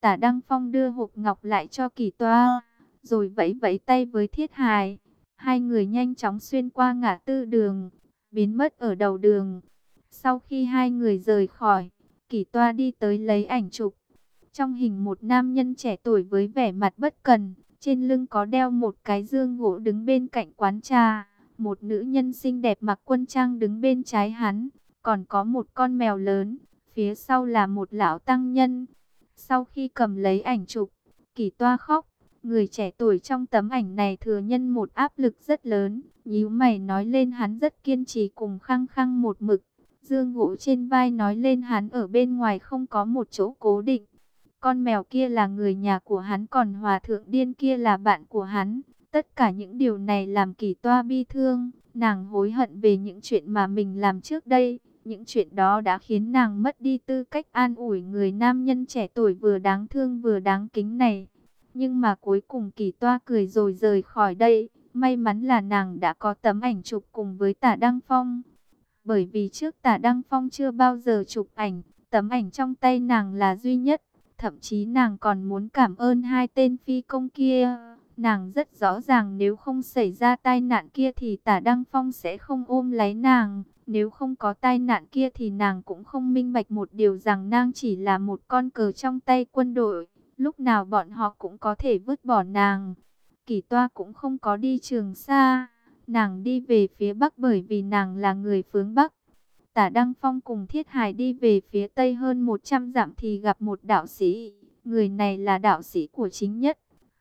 Tả Đăng Phong đưa hộp ngọc lại cho kỳ toa, rồi vẫy vẫy tay với thiết hài. Hai người nhanh chóng xuyên qua ngã tư đường, biến mất ở đầu đường. Sau khi hai người rời khỏi, kỳ toa đi tới lấy ảnh chụp. Trong hình một nam nhân trẻ tuổi với vẻ mặt bất cần, trên lưng có đeo một cái dương gỗ đứng bên cạnh quán trà. Một nữ nhân xinh đẹp mặc quân trang đứng bên trái hắn, còn có một con mèo lớn, phía sau là một lão tăng nhân. Sau khi cầm lấy ảnh chụp, kỳ toa khóc, người trẻ tuổi trong tấm ảnh này thừa nhân một áp lực rất lớn, nhíu mày nói lên hắn rất kiên trì cùng khăng khăng một mực. Dương gỗ trên vai nói lên hắn ở bên ngoài không có một chỗ cố định. Con mèo kia là người nhà của hắn còn hòa thượng điên kia là bạn của hắn. Tất cả những điều này làm kỳ toa bi thương, nàng hối hận về những chuyện mà mình làm trước đây. Những chuyện đó đã khiến nàng mất đi tư cách an ủi người nam nhân trẻ tuổi vừa đáng thương vừa đáng kính này. Nhưng mà cuối cùng kỳ toa cười rồi rời khỏi đây. May mắn là nàng đã có tấm ảnh chụp cùng với tả Đăng Phong. Bởi vì trước tả Đăng Phong chưa bao giờ chụp ảnh, tấm ảnh trong tay nàng là duy nhất. Thậm chí nàng còn muốn cảm ơn hai tên phi công kia. Nàng rất rõ ràng nếu không xảy ra tai nạn kia thì tả Đăng Phong sẽ không ôm lấy nàng. Nếu không có tai nạn kia thì nàng cũng không minh bạch một điều rằng nàng chỉ là một con cờ trong tay quân đội. Lúc nào bọn họ cũng có thể vứt bỏ nàng. Kỳ toa cũng không có đi trường xa. Nàng đi về phía Bắc bởi vì nàng là người phương Bắc. Tả Đăng Phong cùng Thiết Hải đi về phía Tây hơn 100 dặm thì gặp một đạo sĩ. Người này là đạo sĩ của chính nhất.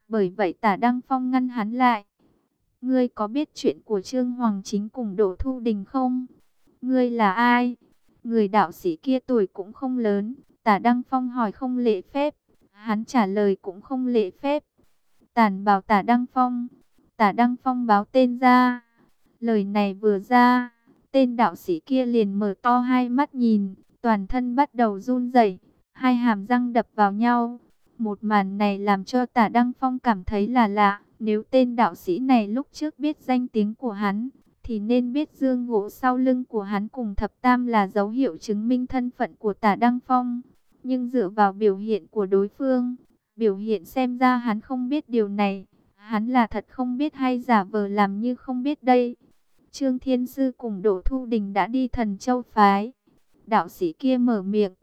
Bởi vậy tả Đăng Phong ngăn hắn lại. Ngươi có biết chuyện của Trương Hoàng Chính cùng Đỗ Thu Đình không? Ngươi là ai? Người đạo sĩ kia tuổi cũng không lớn. Tả Đăng Phong hỏi không lễ phép. Hắn trả lời cũng không lễ phép. Tản bảo tả Đăng Phong. Tả Đăng Phong báo tên ra. Lời này vừa ra, tên đạo sĩ kia liền mở to hai mắt nhìn, toàn thân bắt đầu run rẩy, hai hàm răng đập vào nhau. Một màn này làm cho tả Đăng Phong cảm thấy là lạ, nếu tên đạo sĩ này lúc trước biết danh tiếng của hắn, thì nên biết dương gỗ sau lưng của hắn cùng thập tam là dấu hiệu chứng minh thân phận của tả Đăng Phong. Nhưng dựa vào biểu hiện của đối phương, biểu hiện xem ra hắn không biết điều này, hắn là thật không biết hay giả vờ làm như không biết đây. Trương Thiên Sư cùng Đỗ Thu Đình đã đi thần châu phái. Đạo sĩ kia mở miệng.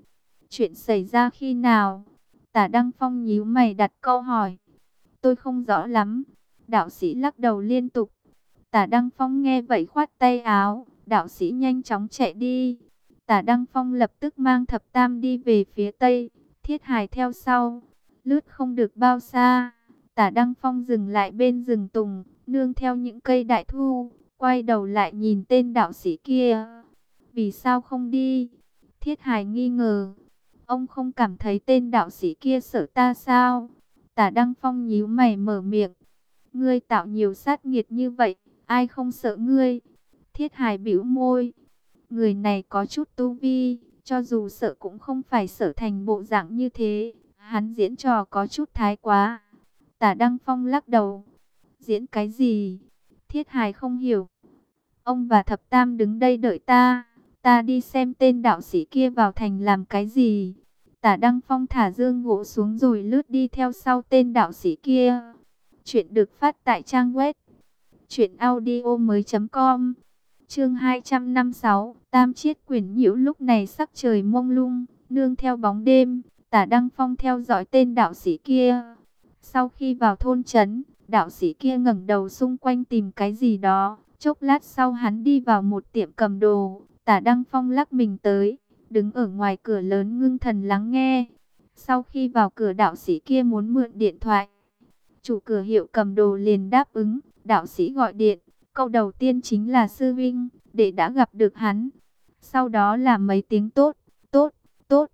Chuyện xảy ra khi nào? Tả Đăng Phong nhíu mày đặt câu hỏi. Tôi không rõ lắm. Đạo sĩ lắc đầu liên tục. Tả Đăng Phong nghe vậy khoát tay áo. Đạo sĩ nhanh chóng chạy đi. Tả Đăng Phong lập tức mang thập tam đi về phía tây. Thiết hài theo sau. Lướt không được bao xa. Tả Đăng Phong dừng lại bên rừng tùng. Nương theo những cây đại thu quay đầu lại nhìn tên đạo sĩ kia. Vì sao không đi? Thiết hài nghi ngờ. Ông không cảm thấy tên đạo sĩ kia sợ ta sao? Tả Đăng Phong nhíu mày mở miệng. Ngươi tạo nhiều sát nghiệt như vậy, ai không sợ ngươi? Thiết hài bĩu môi. Người này có chút tu vi, cho dù sợ cũng không phải sợ thành bộ dạng như thế. Hắn diễn trò có chút thái quá. Tả Đăng Phong lắc đầu. Diễn cái gì? Thiết hài không hiểu. Ông và thập tam đứng đây đợi ta. Ta đi xem tên đạo sĩ kia vào thành làm cái gì. Tả Đăng Phong thả dương gỗ xuống rồi lướt đi theo sau tên đạo sĩ kia. Chuyện được phát tại trang web. Chuyện audio mới com. Chương 256. Tam chiết quyển nhiễu lúc này sắc trời mông lung. Nương theo bóng đêm. Tả Đăng Phong theo dõi tên đạo sĩ kia. Sau khi vào thôn trấn, đạo sĩ kia ngẩng đầu xung quanh tìm cái gì đó. Chốc lát sau hắn đi vào một tiệm cầm đồ, tả Đăng Phong lắc mình tới, đứng ở ngoài cửa lớn ngưng thần lắng nghe. Sau khi vào cửa đạo sĩ kia muốn mượn điện thoại, chủ cửa hiệu cầm đồ liền đáp ứng, đạo sĩ gọi điện, câu đầu tiên chính là sư vinh, để đã gặp được hắn. Sau đó là mấy tiếng tốt, tốt, tốt.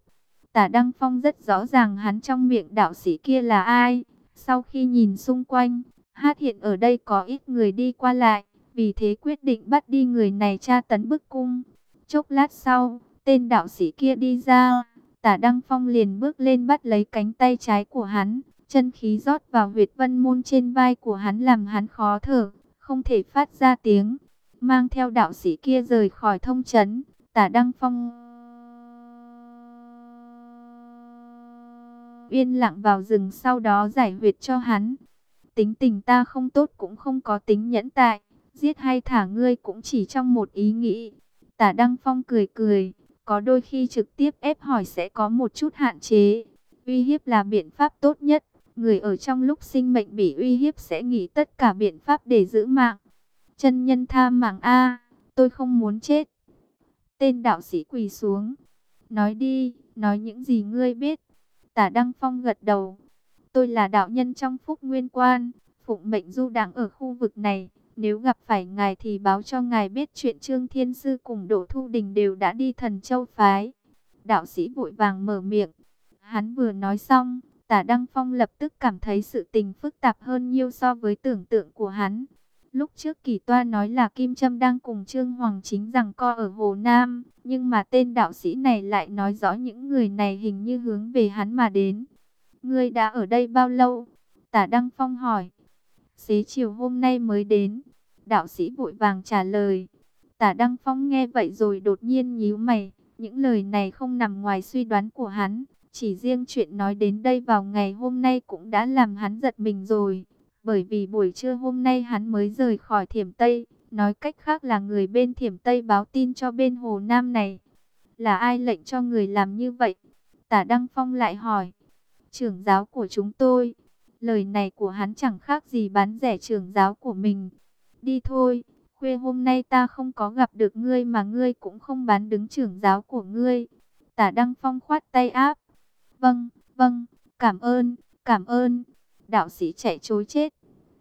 Tả Đăng Phong rất rõ ràng hắn trong miệng đạo sĩ kia là ai. Sau khi nhìn xung quanh, hát hiện ở đây có ít người đi qua lại. Vì thế quyết định bắt đi người này tra tấn bức cung. Chốc lát sau, tên đạo sĩ kia đi ra. Tả Đăng Phong liền bước lên bắt lấy cánh tay trái của hắn. Chân khí rót vào huyệt vân môn trên vai của hắn làm hắn khó thở, không thể phát ra tiếng. Mang theo đạo sĩ kia rời khỏi thông trấn, Tả Đăng Phong yên lặng vào rừng sau đó giải huyệt cho hắn. Tính tình ta không tốt cũng không có tính nhẫn tại, giết hay thả ngươi cũng chỉ trong một ý nghĩ. Tả Đăng Phong cười cười, có đôi khi trực tiếp ép hỏi sẽ có một chút hạn chế. Uy hiếp là biện pháp tốt nhất, người ở trong lúc sinh mệnh bị uy hiếp sẽ nghĩ tất cả biện pháp để giữ mạng. Chân nhân tha mạng A, tôi không muốn chết. Tên đạo sĩ quỳ xuống. Nói đi, nói những gì ngươi biết. Tả Đăng Phong gật đầu. Tôi là đạo nhân trong phúc nguyên quan, phụng mệnh du đảng ở khu vực này. Nếu gặp phải ngài thì báo cho ngài biết chuyện Trương Thiên Sư cùng Đỗ Thu Đình đều đã đi thần châu phái. Đạo sĩ vội vàng mở miệng. Hắn vừa nói xong, tả Đăng Phong lập tức cảm thấy sự tình phức tạp hơn nhiều so với tưởng tượng của hắn. Lúc trước kỳ toa nói là Kim Trâm đang cùng Trương Hoàng Chính rằng co ở Hồ Nam, nhưng mà tên đạo sĩ này lại nói rõ những người này hình như hướng về hắn mà đến. Ngươi đã ở đây bao lâu? Tả Đăng Phong hỏi. Xế chiều hôm nay mới đến. Đạo sĩ vội vàng trả lời. Tả Đăng Phong nghe vậy rồi đột nhiên nhíu mày. Những lời này không nằm ngoài suy đoán của hắn. Chỉ riêng chuyện nói đến đây vào ngày hôm nay cũng đã làm hắn giật mình rồi. Bởi vì buổi trưa hôm nay hắn mới rời khỏi thiểm Tây. Nói cách khác là người bên thiểm Tây báo tin cho bên Hồ Nam này. Là ai lệnh cho người làm như vậy? Tả Đăng Phong lại hỏi. Trưởng giáo của chúng tôi. Lời này của hắn chẳng khác gì bán rẻ trưởng giáo của mình. Đi thôi, khuya hôm nay ta không có gặp được ngươi mà ngươi cũng không bán đứng trưởng giáo của ngươi. Tả Đăng Phong khoát tay áp. Vâng, vâng, cảm ơn, cảm ơn. Đạo sĩ chạy chối chết.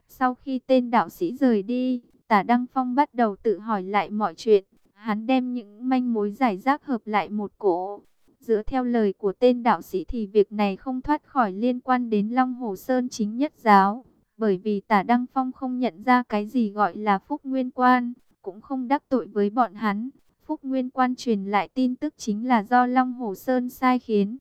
Sau khi tên đạo sĩ rời đi, tả Đăng Phong bắt đầu tự hỏi lại mọi chuyện. Hắn đem những manh mối giải rác hợp lại một cổ. Dựa theo lời của tên đạo sĩ thì việc này không thoát khỏi liên quan đến Long Hồ Sơn chính nhất giáo. Bởi vì tả Đăng Phong không nhận ra cái gì gọi là Phúc Nguyên Quan, cũng không đắc tội với bọn hắn. Phúc Nguyên Quan truyền lại tin tức chính là do Long Hồ Sơn sai khiến.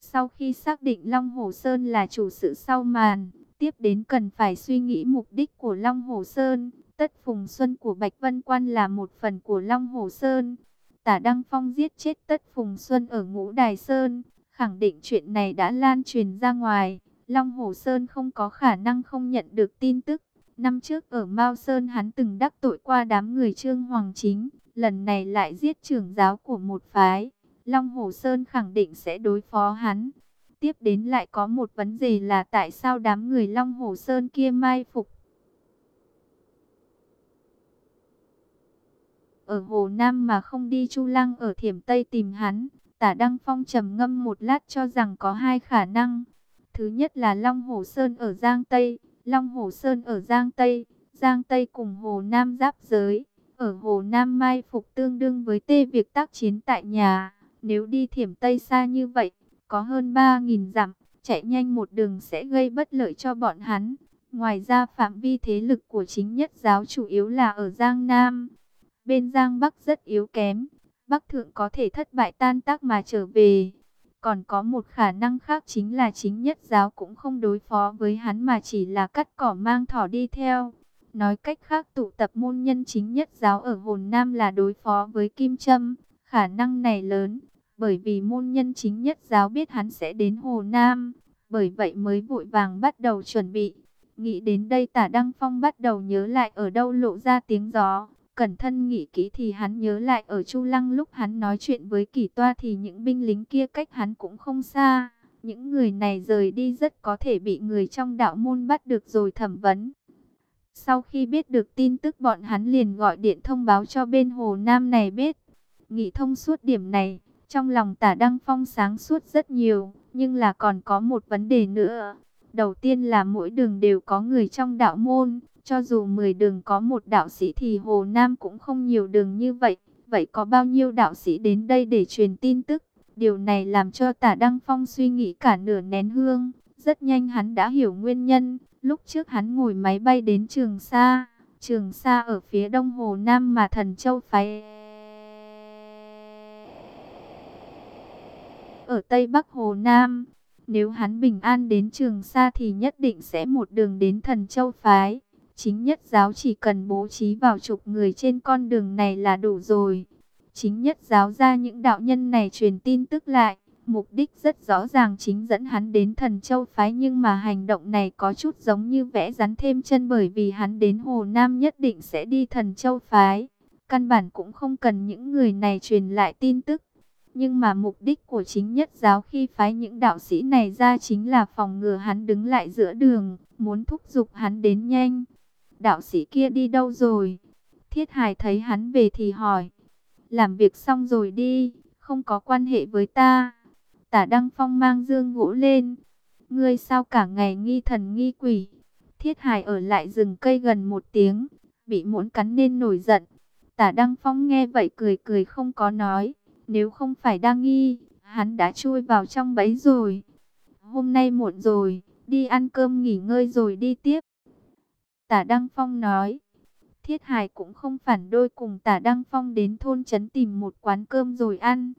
Sau khi xác định Long Hồ Sơn là chủ sự sau màn, tiếp đến cần phải suy nghĩ mục đích của Long Hồ Sơn. Tất Phùng Xuân của Bạch Vân Quan là một phần của Long Hồ Sơn. Tả Đăng Phong giết chết Tất Phùng Xuân ở Ngũ Đài Sơn, khẳng định chuyện này đã lan truyền ra ngoài. Long Hồ Sơn không có khả năng không nhận được tin tức. Năm trước ở Mao Sơn hắn từng đắc tội qua đám người Trương Hoàng Chính, lần này lại giết trưởng giáo của một phái. Long Hồ Sơn khẳng định sẽ đối phó hắn. Tiếp đến lại có một vấn đề là tại sao đám người Long Hồ Sơn kia mai phục. Ở Hồ Nam mà không đi Chu Lăng ở Thiểm Tây tìm hắn. Tả Đăng Phong trầm ngâm một lát cho rằng có hai khả năng. Thứ nhất là Long Hồ Sơn ở Giang Tây, Long Hồ Sơn ở Giang Tây, Giang Tây cùng Hồ Nam giáp giới. Ở Hồ Nam Mai Phục tương đương với tê việc tác chiến tại nhà. Nếu đi thiểm Tây xa như vậy, có hơn 3.000 dặm, chạy nhanh một đường sẽ gây bất lợi cho bọn hắn. Ngoài ra phạm vi thế lực của chính nhất giáo chủ yếu là ở Giang Nam. Bên Giang Bắc rất yếu kém, Bắc Thượng có thể thất bại tan tác mà trở về. Còn có một khả năng khác chính là chính nhất giáo cũng không đối phó với hắn mà chỉ là cắt cỏ mang thỏ đi theo. Nói cách khác tụ tập môn nhân chính nhất giáo ở hồn Nam là đối phó với Kim Trâm. Khả năng này lớn, bởi vì môn nhân chính nhất giáo biết hắn sẽ đến Hồ Nam. Bởi vậy mới vội vàng bắt đầu chuẩn bị. Nghĩ đến đây tả Đăng Phong bắt đầu nhớ lại ở đâu lộ ra tiếng gió. Cẩn thân nghĩ kỹ thì hắn nhớ lại ở Chu Lăng lúc hắn nói chuyện với kỳ toa thì những binh lính kia cách hắn cũng không xa. Những người này rời đi rất có thể bị người trong đạo môn bắt được rồi thẩm vấn. Sau khi biết được tin tức bọn hắn liền gọi điện thông báo cho bên Hồ Nam này biết. Nghĩ thông suốt điểm này, trong lòng tả Đăng Phong sáng suốt rất nhiều, nhưng là còn có một vấn đề nữa. Đầu tiên là mỗi đường đều có người trong đạo môn, cho dù 10 đường có một đạo sĩ thì Hồ Nam cũng không nhiều đường như vậy. Vậy có bao nhiêu đạo sĩ đến đây để truyền tin tức? Điều này làm cho tả Đăng Phong suy nghĩ cả nửa nén hương. Rất nhanh hắn đã hiểu nguyên nhân. Lúc trước hắn ngồi máy bay đến Trường Sa. Trường Sa ở phía đông Hồ Nam mà thần châu phái... Ở Tây Bắc Hồ Nam, nếu hắn bình an đến Trường Sa thì nhất định sẽ một đường đến thần châu phái. Chính nhất giáo chỉ cần bố trí vào chục người trên con đường này là đủ rồi. Chính nhất giáo ra những đạo nhân này truyền tin tức lại. Mục đích rất rõ ràng chính dẫn hắn đến thần châu phái nhưng mà hành động này có chút giống như vẽ rắn thêm chân bởi vì hắn đến Hồ Nam nhất định sẽ đi thần châu phái. Căn bản cũng không cần những người này truyền lại tin tức. Nhưng mà mục đích của chính nhất giáo khi phái những đạo sĩ này ra chính là phòng ngừa hắn đứng lại giữa đường, muốn thúc giục hắn đến nhanh. Đạo sĩ kia đi đâu rồi? Thiết Hải thấy hắn về thì hỏi. Làm việc xong rồi đi, không có quan hệ với ta. Tả Đăng Phong mang dương gỗ lên. Ngươi sao cả ngày nghi thần nghi quỷ. Thiết Hải ở lại rừng cây gần một tiếng, bị muốn cắn nên nổi giận. Tả Đăng Phong nghe vậy cười cười không có nói. Nếu không phải đang nghi, hắn đã chui vào trong bẫy rồi. Hôm nay muộn rồi, đi ăn cơm nghỉ ngơi rồi đi tiếp. Tả Đăng Phong nói. Thiết Hải cũng không phản đôi cùng Tả Đăng Phong đến thôn trấn tìm một quán cơm rồi ăn.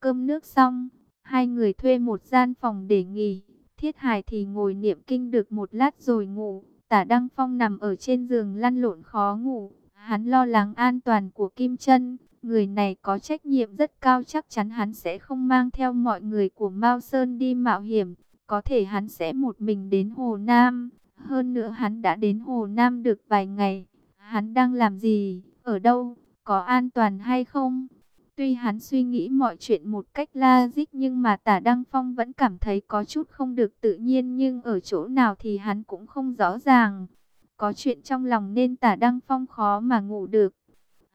Cơm nước xong, hai người thuê một gian phòng để nghỉ. Thiết Hải thì ngồi niệm kinh được một lát rồi ngủ. Tả Đăng Phong nằm ở trên giường lăn lộn khó ngủ. Hắn lo lắng an toàn của Kim Trân. Người này có trách nhiệm rất cao, chắc chắn hắn sẽ không mang theo mọi người của Mao Sơn đi mạo hiểm. Có thể hắn sẽ một mình đến Hồ Nam. Hơn nữa hắn đã đến Hồ Nam được vài ngày. Hắn đang làm gì? Ở đâu? Có an toàn hay không? Tuy hắn suy nghĩ mọi chuyện một cách logic nhưng mà tả Đăng Phong vẫn cảm thấy có chút không được tự nhiên nhưng ở chỗ nào thì hắn cũng không rõ ràng. Có chuyện trong lòng nên tả Đăng Phong khó mà ngủ được.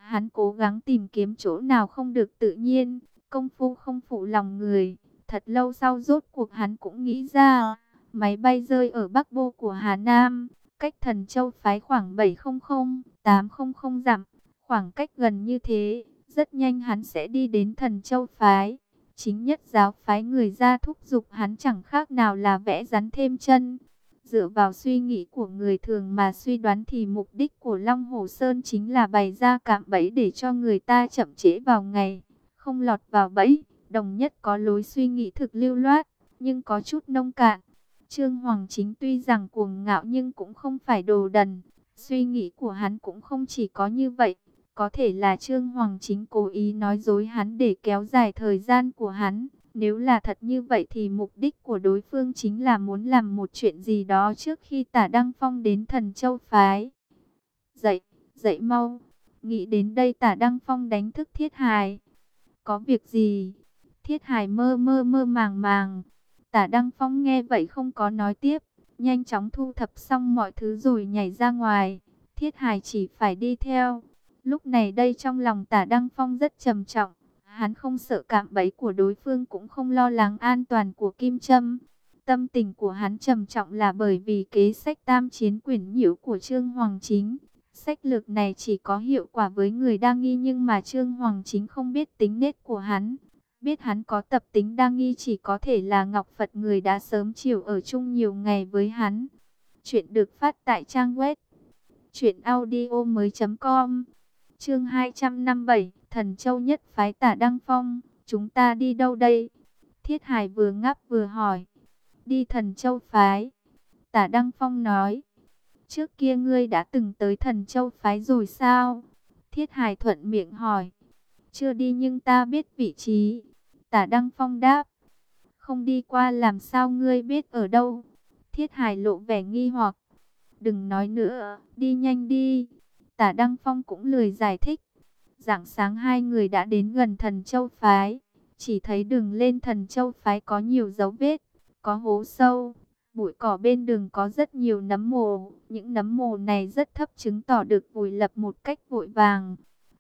Hắn cố gắng tìm kiếm chỗ nào không được tự nhiên, công phu không phụ lòng người. Thật lâu sau rốt cuộc hắn cũng nghĩ ra, máy bay rơi ở Bắc Bô của Hà Nam, cách thần châu phái khoảng 700, 800 dặm, khoảng cách gần như thế, rất nhanh hắn sẽ đi đến thần châu phái. Chính nhất giáo phái người ra thúc giục hắn chẳng khác nào là vẽ rắn thêm chân. Dựa vào suy nghĩ của người thường mà suy đoán thì mục đích của Long Hồ Sơn chính là bày ra cạm bẫy để cho người ta chậm trễ vào ngày, không lọt vào bẫy. Đồng nhất có lối suy nghĩ thực lưu loát, nhưng có chút nông cạn. Trương Hoàng Chính tuy rằng cuồng ngạo nhưng cũng không phải đồ đần. Suy nghĩ của hắn cũng không chỉ có như vậy. Có thể là Trương Hoàng Chính cố ý nói dối hắn để kéo dài thời gian của hắn. Nếu là thật như vậy thì mục đích của đối phương chính là muốn làm một chuyện gì đó trước khi tả Đăng Phong đến thần châu phái. Dậy, dậy mau. Nghĩ đến đây tả Đăng Phong đánh thức thiết hài. Có việc gì? Thiết hài mơ mơ mơ màng màng. Tả Đăng Phong nghe vậy không có nói tiếp. Nhanh chóng thu thập xong mọi thứ rồi nhảy ra ngoài. Thiết hài chỉ phải đi theo. Lúc này đây trong lòng tả Đăng Phong rất trầm trọng. Hắn không sợ cạm bẫy của đối phương, cũng không lo lắng an toàn của Kim Trâm. Tâm tình của hắn trầm trọng là bởi vì kế sách tam chiến quyển nhiễu của Trương Hoàng Chính. Sách lược này chỉ có hiệu quả với người đa nghi nhưng mà Trương Hoàng Chính không biết tính nết của hắn. Biết hắn có tập tính đa nghi chỉ có thể là Ngọc Phật người đã sớm chiều ở chung nhiều ngày với hắn. Chuyện được phát tại trang web chuyện audio mới.com Chương 257 Thần Châu nhất phái tả Đăng Phong, chúng ta đi đâu đây? Thiết Hải vừa ngáp vừa hỏi. Đi Thần Châu phái. Tả Đăng Phong nói. Trước kia ngươi đã từng tới Thần Châu phái rồi sao? Thiết Hải thuận miệng hỏi. Chưa đi nhưng ta biết vị trí. Tả Đăng Phong đáp. Không đi qua làm sao ngươi biết ở đâu? Thiết Hải lộ vẻ nghi hoặc. Đừng nói nữa, đi nhanh đi. Tả Đăng Phong cũng lười giải thích. Rạng sáng hai người đã đến gần thần châu phái. Chỉ thấy đường lên thần châu phái có nhiều dấu vết, có hố sâu. Bụi cỏ bên đường có rất nhiều nấm mồ. Những nấm mồ này rất thấp chứng tỏ được vùi lập một cách vội vàng.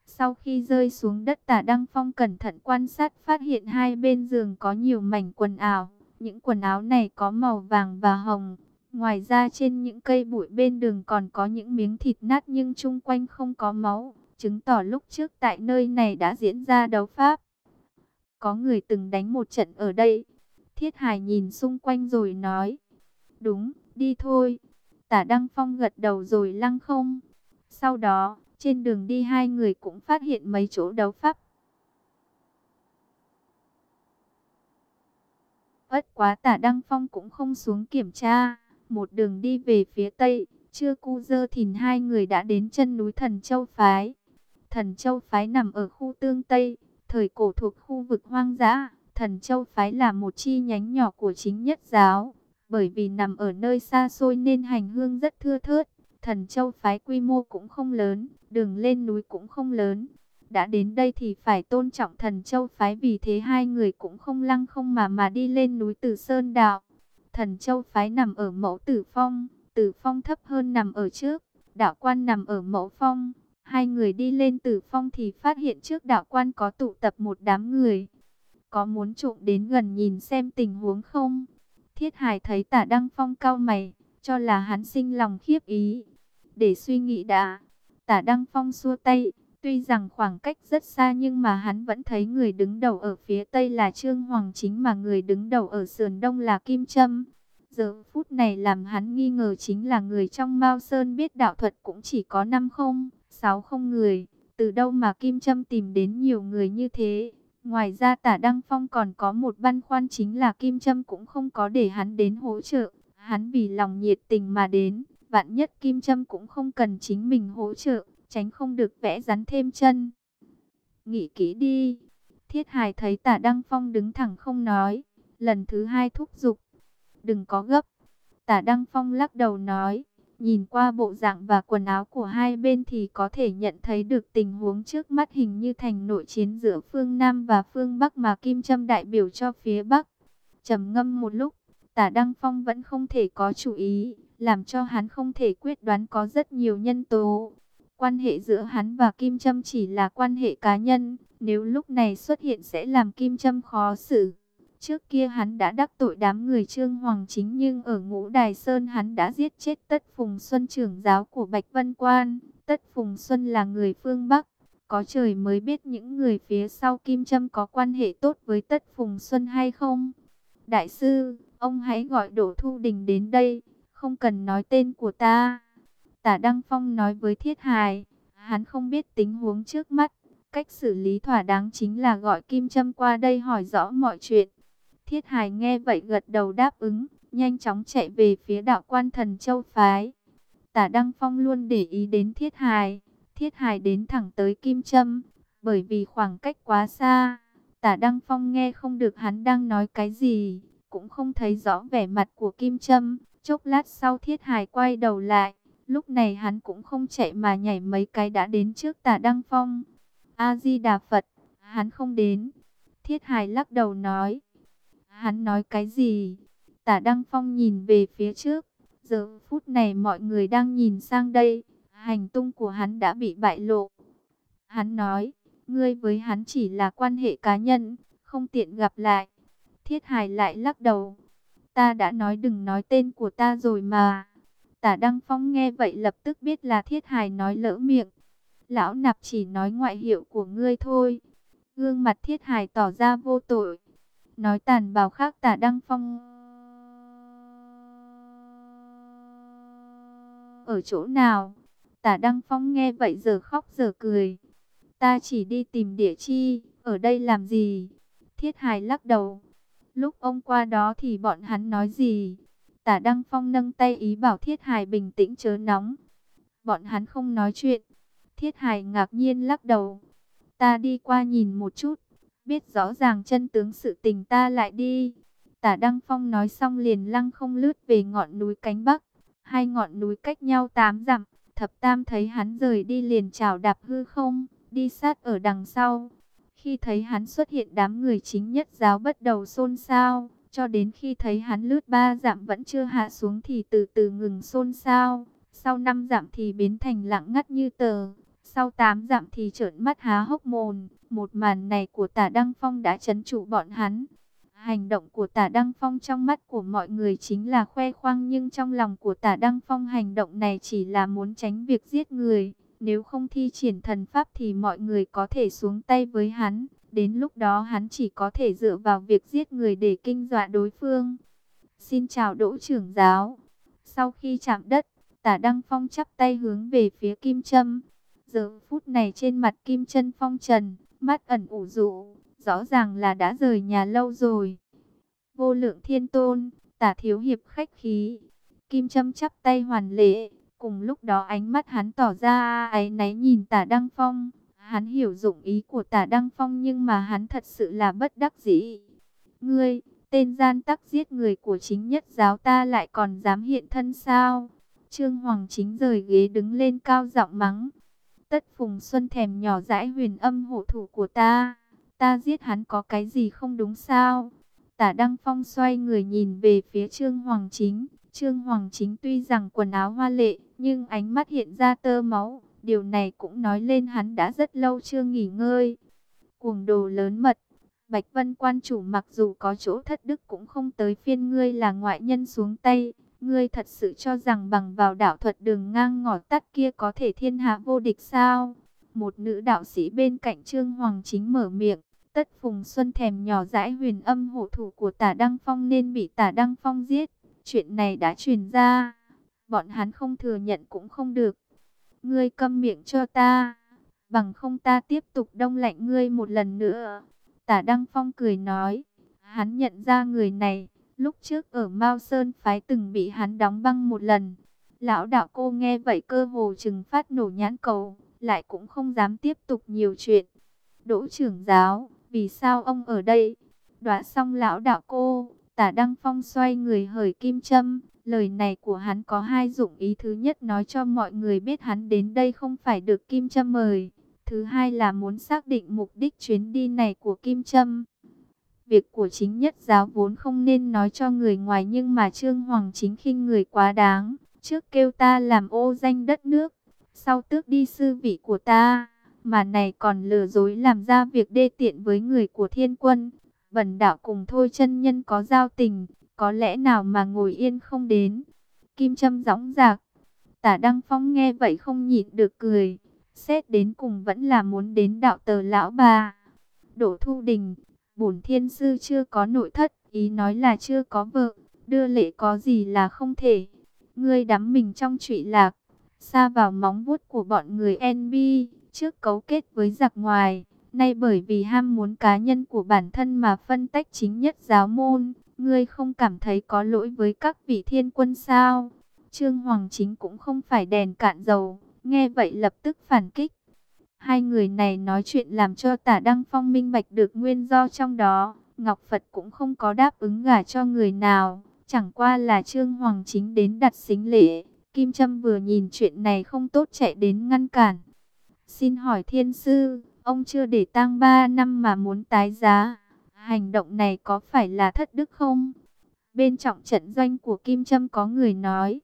Sau khi rơi xuống đất tả Đăng Phong cẩn thận quan sát phát hiện hai bên giường có nhiều mảnh quần áo. Những quần áo này có màu vàng và hồng. Ngoài ra trên những cây bụi bên đường còn có những miếng thịt nát nhưng chung quanh không có máu chứng tỏ lúc trước tại nơi này đã diễn ra đấu pháp. Có người từng đánh một trận ở đây. Thiết Hải nhìn xung quanh rồi nói. Đúng, đi thôi. Tả Đăng Phong gật đầu rồi lăng không. Sau đó, trên đường đi hai người cũng phát hiện mấy chỗ đấu pháp. Ất quá tả Đăng Phong cũng không xuống kiểm tra. Một đường đi về phía Tây, chưa cu dơ thìn hai người đã đến chân núi Thần Châu Phái. Thần Châu phái nằm ở khu tương Tây, thời cổ thuộc khu vực hoang dã, Thần Châu Phái là một chi nhánh nhỏ của chính nhất giáo, bởi vì nằm ở nơi xa xôi nên hành hương rất thưa thớt. Thần Châu Phái quy mô cũng không lớn, đường lên núi cũng không lớn. Đã đến đây thì phải tôn trọng Thần Châu Phái vì thế hai người cũng không lăng không mà mà đi lên núi Tử Sơn Đạo. Thần Châu Phái nằm ở mẫu Tử Phong, Tử Phong thấp hơn nằm ở trước, đạo quan nằm ở mẫu Phong. Hai người đi lên Tử Phong thì phát hiện trước đạo quan có tụ tập một đám người. Có muốn trộm đến gần nhìn xem tình huống không? Thiết Hải thấy tả Đăng Phong cao mày, cho là hắn sinh lòng khiếp ý. Để suy nghĩ đã, tả Đăng Phong xua tay, tuy rằng khoảng cách rất xa nhưng mà hắn vẫn thấy người đứng đầu ở phía tây là Trương Hoàng Chính mà người đứng đầu ở sườn đông là Kim Trâm. Giờ phút này làm hắn nghi ngờ chính là người trong Mao Sơn biết đạo thuật cũng chỉ có năm không, sáu không người. Từ đâu mà Kim Trâm tìm đến nhiều người như thế? Ngoài ra tả Đăng Phong còn có một băn khoăn chính là Kim Trâm cũng không có để hắn đến hỗ trợ. Hắn vì lòng nhiệt tình mà đến, vạn nhất Kim Trâm cũng không cần chính mình hỗ trợ, tránh không được vẽ rắn thêm chân. Nghĩ kỹ đi. Thiết Hải thấy tả Đăng Phong đứng thẳng không nói, lần thứ hai thúc giục. Đừng có gấp. Tả Đăng Phong lắc đầu nói, Nhìn qua bộ dạng và quần áo của hai bên thì có thể nhận thấy được tình huống trước mắt hình như thành nội chiến giữa phương Nam và phương Bắc mà Kim Trâm đại biểu cho phía Bắc. trầm ngâm một lúc, tả Đăng Phong vẫn không thể có chủ ý, làm cho hắn không thể quyết đoán có rất nhiều nhân tố. Quan hệ giữa hắn và Kim Trâm chỉ là quan hệ cá nhân, nếu lúc này xuất hiện sẽ làm Kim Trâm khó xử. Trước kia hắn đã đắc tội đám người Trương Hoàng Chính nhưng ở ngũ Đài Sơn hắn đã giết chết Tất Phùng Xuân trưởng giáo của Bạch Vân Quan. Tất Phùng Xuân là người phương Bắc. Có trời mới biết những người phía sau Kim Trâm có quan hệ tốt với Tất Phùng Xuân hay không. Đại sư, ông hãy gọi Đỗ Thu Đình đến đây, không cần nói tên của ta. Tả Đăng Phong nói với Thiết Hài, hắn không biết tình huống trước mắt. Cách xử lý thỏa đáng chính là gọi Kim Trâm qua đây hỏi rõ mọi chuyện. Thiết Hải nghe vậy gật đầu đáp ứng, nhanh chóng chạy về phía đạo quan thần châu phái. Tả Đăng Phong luôn để ý đến Thiết Hải. Thiết Hải đến thẳng tới Kim Trâm, bởi vì khoảng cách quá xa. Tả Đăng Phong nghe không được hắn đang nói cái gì, cũng không thấy rõ vẻ mặt của Kim Trâm. Chốc lát sau Thiết Hải quay đầu lại, lúc này hắn cũng không chạy mà nhảy mấy cái đã đến trước Tả Đăng Phong. A-di-đà Phật, hắn không đến. Thiết Hải lắc đầu nói, Hắn nói cái gì? Tả Đăng Phong nhìn về phía trước. Giờ phút này mọi người đang nhìn sang đây. Hành tung của hắn đã bị bại lộ. Hắn nói, ngươi với hắn chỉ là quan hệ cá nhân, không tiện gặp lại. Thiết Hải lại lắc đầu. Ta đã nói đừng nói tên của ta rồi mà. Tả Đăng Phong nghe vậy lập tức biết là Thiết Hải nói lỡ miệng. Lão nạp chỉ nói ngoại hiệu của ngươi thôi. Gương mặt Thiết Hải tỏ ra vô tội. Nói tàn bào khác tả Đăng Phong. Ở chỗ nào? Tả Đăng Phong nghe vậy giờ khóc giờ cười. Ta chỉ đi tìm địa chi, ở đây làm gì? Thiết hài lắc đầu. Lúc ông qua đó thì bọn hắn nói gì? Tả Đăng Phong nâng tay ý bảo Thiết hài bình tĩnh chớ nóng. Bọn hắn không nói chuyện. Thiết hài ngạc nhiên lắc đầu. Ta đi qua nhìn một chút biết rõ ràng chân tướng sự tình ta lại đi. Tả Đăng Phong nói xong liền lăng không lướt về ngọn núi cánh bắc. Hai ngọn núi cách nhau tám dặm, thập tam thấy hắn rời đi liền chào đạp hư không, đi sát ở đằng sau. Khi thấy hắn xuất hiện đám người chính nhất giáo bắt đầu xôn xao, cho đến khi thấy hắn lướt ba dặm vẫn chưa hạ xuống thì từ từ ngừng xôn xao. Sau năm dặm thì biến thành lặng ngắt như tờ, sau tám dặm thì trợn mắt há hốc mồm, một màn này của tả Đăng Phong đã chấn trụ bọn hắn. Hành động của tả Đăng Phong trong mắt của mọi người chính là khoe khoang nhưng trong lòng của tả Đăng Phong hành động này chỉ là muốn tránh việc giết người. Nếu không thi triển thần pháp thì mọi người có thể xuống tay với hắn. Đến lúc đó hắn chỉ có thể dựa vào việc giết người để kinh dọa đối phương. Xin chào Đỗ trưởng giáo. Sau khi chạm đất, tả Đăng Phong chắp tay hướng về phía Kim Trâm. Giờ phút này trên mặt Kim Chân Phong trần, mắt ẩn ủ rũ rõ ràng là đã rời nhà lâu rồi. Vô lượng thiên tôn, tả thiếu hiệp khách khí. Kim Châm chắp tay hoàn lễ, cùng lúc đó ánh mắt hắn tỏ ra áy náy nhìn tả Đăng Phong. Hắn hiểu dụng ý của tả Đăng Phong nhưng mà hắn thật sự là bất đắc dĩ. Ngươi, tên gian tắc giết người của chính nhất giáo ta lại còn dám hiện thân sao? Trương Hoàng chính rời ghế đứng lên cao giọng mắng. Tất Phùng Xuân thèm nhỏ dãi huyền âm hộ thủ của ta. Ta giết hắn có cái gì không đúng sao? Tả Đăng Phong xoay người nhìn về phía Trương Hoàng chính. Trương Hoàng chính tuy rằng quần áo hoa lệ, nhưng ánh mắt hiện ra tơ máu. Điều này cũng nói lên hắn đã rất lâu chưa nghỉ ngơi. Cuồng đồ lớn mật. Bạch Vân quan chủ mặc dù có chỗ thất đức cũng không tới phiên ngươi là ngoại nhân xuống tay. Ngươi thật sự cho rằng bằng vào đạo thuật đường ngang ngỏ tắt kia có thể thiên hạ vô địch sao? Một nữ đạo sĩ bên cạnh Trương Hoàng chính mở miệng. Tất Phùng Xuân thèm nhỏ dãi huyền âm hộ thủ của tả Đăng Phong nên bị tả Đăng Phong giết. Chuyện này đã truyền ra. Bọn hắn không thừa nhận cũng không được. Ngươi câm miệng cho ta. Bằng không ta tiếp tục đông lạnh ngươi một lần nữa. Tả Đăng Phong cười nói. Hắn nhận ra người này. Lúc trước ở Mao Sơn phái từng bị hắn đóng băng một lần. Lão đạo cô nghe vậy cơ hồ chừng phát nổ nhãn cầu. Lại cũng không dám tiếp tục nhiều chuyện. Đỗ trưởng giáo, vì sao ông ở đây? Đoạ xong lão đạo cô, tả Đăng Phong xoay người hởi kim châm. Lời này của hắn có hai dụng ý thứ nhất nói cho mọi người biết hắn đến đây không phải được kim châm mời. Thứ hai là muốn xác định mục đích chuyến đi này của kim châm. Việc của chính nhất giáo vốn không nên nói cho người ngoài nhưng mà Trương Hoàng chính khinh người quá đáng. Trước kêu ta làm ô danh đất nước, sau tước đi sư vị của ta, mà này còn lừa dối làm ra việc đê tiện với người của thiên quân. Bần đạo cùng thôi chân nhân có giao tình, có lẽ nào mà ngồi yên không đến. Kim Trâm gióng giạc, tả Đăng Phong nghe vậy không nhịn được cười, xét đến cùng vẫn là muốn đến đạo tờ lão bà. Đỗ Thu Đình, bổn thiên sư chưa có nội thất, ý nói là chưa có vợ, đưa lễ có gì là không thể. Ngươi đắm mình trong trụy lạc, xa vào móng vuốt của bọn người NB, trước cấu kết với giặc ngoài, nay bởi vì ham muốn cá nhân của bản thân mà phân tách chính nhất giáo môn, ngươi không cảm thấy có lỗi với các vị thiên quân sao? Trương Hoàng Chính cũng không phải đèn cạn dầu, nghe vậy lập tức phản kích. Hai người này nói chuyện làm cho tả Đăng Phong minh bạch được nguyên do trong đó. Ngọc Phật cũng không có đáp ứng gả cho người nào. Chẳng qua là Trương Hoàng chính đến đặt xính lễ. Kim Trâm vừa nhìn chuyện này không tốt chạy đến ngăn cản. Xin hỏi thiên sư, ông chưa để tang ba năm mà muốn tái giá. Hành động này có phải là thất đức không? Bên trọng trận doanh của Kim Trâm có người nói.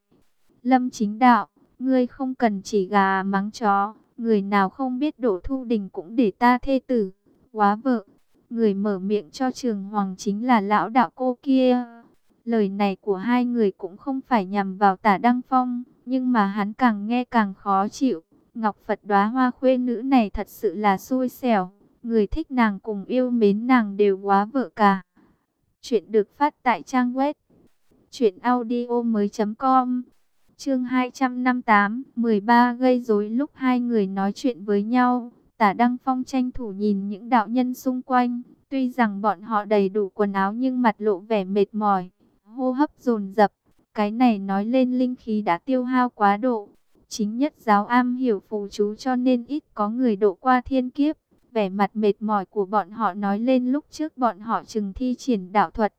Lâm chính đạo, ngươi không cần chỉ gà mắng chó Người nào không biết Đỗ Thu Đình cũng để ta thê tử, quá vợ. Người mở miệng cho trường hoàng chính là lão đạo cô kia. Lời này của hai người cũng không phải nhằm vào tả Đăng Phong, nhưng mà hắn càng nghe càng khó chịu. Ngọc Phật đóa hoa khuê nữ này thật sự là xui xẻo. Người thích nàng cùng yêu mến nàng đều quá vợ cả. Chuyện được phát tại trang web. Chuyện audio mới.com Chương 258, 13 gây rối lúc hai người nói chuyện với nhau. Tả Đăng Phong tranh thủ nhìn những đạo nhân xung quanh. Tuy rằng bọn họ đầy đủ quần áo nhưng mặt lộ vẻ mệt mỏi, hô hấp dồn dập. Cái này nói lên linh khí đã tiêu hao quá độ. Chính nhất giáo am hiểu phù chú cho nên ít có người độ qua thiên kiếp. Vẻ mặt mệt mỏi của bọn họ nói lên lúc trước bọn họ chừng thi triển đạo thuật.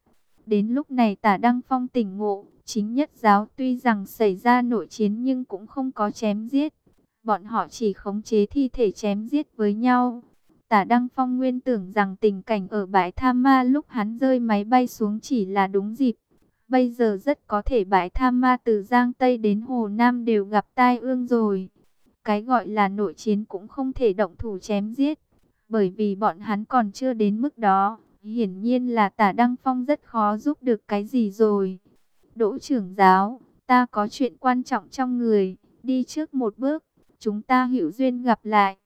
Đến lúc này tả Đăng Phong tỉnh ngộ, Chính nhất giáo tuy rằng xảy ra nội chiến nhưng cũng không có chém giết. Bọn họ chỉ khống chế thi thể chém giết với nhau. Tả Đăng Phong nguyên tưởng rằng tình cảnh ở bãi Tha Ma lúc hắn rơi máy bay xuống chỉ là đúng dịp. Bây giờ rất có thể bãi Tha Ma từ Giang Tây đến Hồ Nam đều gặp tai ương rồi. Cái gọi là nội chiến cũng không thể động thủ chém giết. Bởi vì bọn hắn còn chưa đến mức đó. Hiển nhiên là tả Đăng Phong rất khó giúp được cái gì rồi. Đỗ trưởng giáo, ta có chuyện quan trọng trong người, đi trước một bước, chúng ta hữu duyên gặp lại.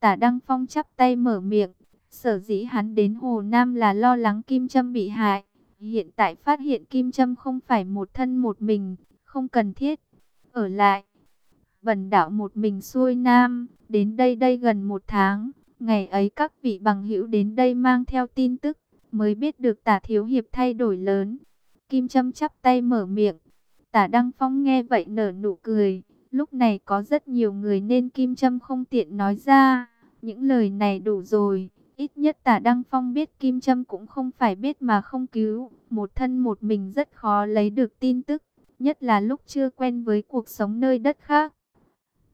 Tả Đăng Phong chắp tay mở miệng, sở dĩ hắn đến Hồ Nam là lo lắng Kim Trâm bị hại. Hiện tại phát hiện Kim Trâm không phải một thân một mình, không cần thiết. Ở lại, bần đảo một mình xuôi Nam, đến đây đây gần một tháng. Ngày ấy các vị bằng hữu đến đây mang theo tin tức, mới biết được tả thiếu hiệp thay đổi lớn. Kim Trâm chắp tay mở miệng. Tả Đăng Phong nghe vậy nở nụ cười. Lúc này có rất nhiều người nên Kim Trâm không tiện nói ra. Những lời này đủ rồi. Ít nhất tả Đăng Phong biết Kim Trâm cũng không phải biết mà không cứu. Một thân một mình rất khó lấy được tin tức. Nhất là lúc chưa quen với cuộc sống nơi đất khác.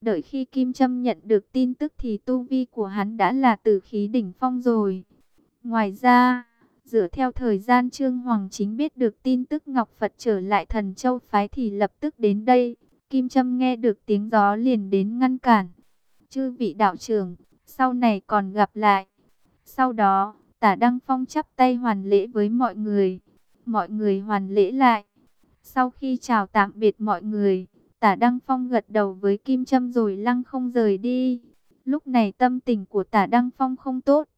Đợi khi Kim Trâm nhận được tin tức thì tu vi của hắn đã là tử khí đỉnh phong rồi. Ngoài ra, dựa theo thời gian Trương Hoàng Chính biết được tin tức Ngọc Phật trở lại thần châu phái thì lập tức đến đây. Kim Trâm nghe được tiếng gió liền đến ngăn cản. Chư vị đạo trưởng, sau này còn gặp lại. Sau đó, tả Đăng Phong chắp tay hoàn lễ với mọi người. Mọi người hoàn lễ lại. Sau khi chào tạm biệt mọi người, tả Đăng Phong gật đầu với Kim Trâm rồi lăng không rời đi. Lúc này tâm tình của tả Đăng Phong không tốt.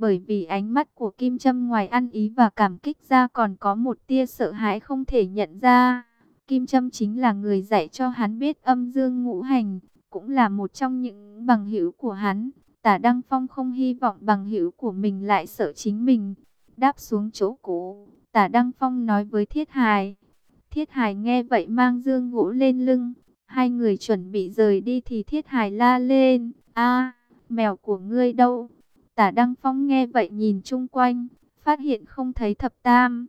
Bởi vì ánh mắt của Kim Trâm ngoài ăn ý và cảm kích ra còn có một tia sợ hãi không thể nhận ra. Kim Trâm chính là người dạy cho hắn biết âm dương ngũ hành, cũng là một trong những bằng hữu của hắn. Tả Đăng Phong không hy vọng bằng hữu của mình lại sợ chính mình. Đáp xuống chỗ cũ, Tả Đăng Phong nói với Thiết Hài. Thiết Hài nghe vậy mang dương gỗ lên lưng. Hai người chuẩn bị rời đi thì Thiết Hài la lên. a mèo của ngươi đâu? Tả Đăng Phong nghe vậy nhìn chung quanh, phát hiện không thấy thập tam.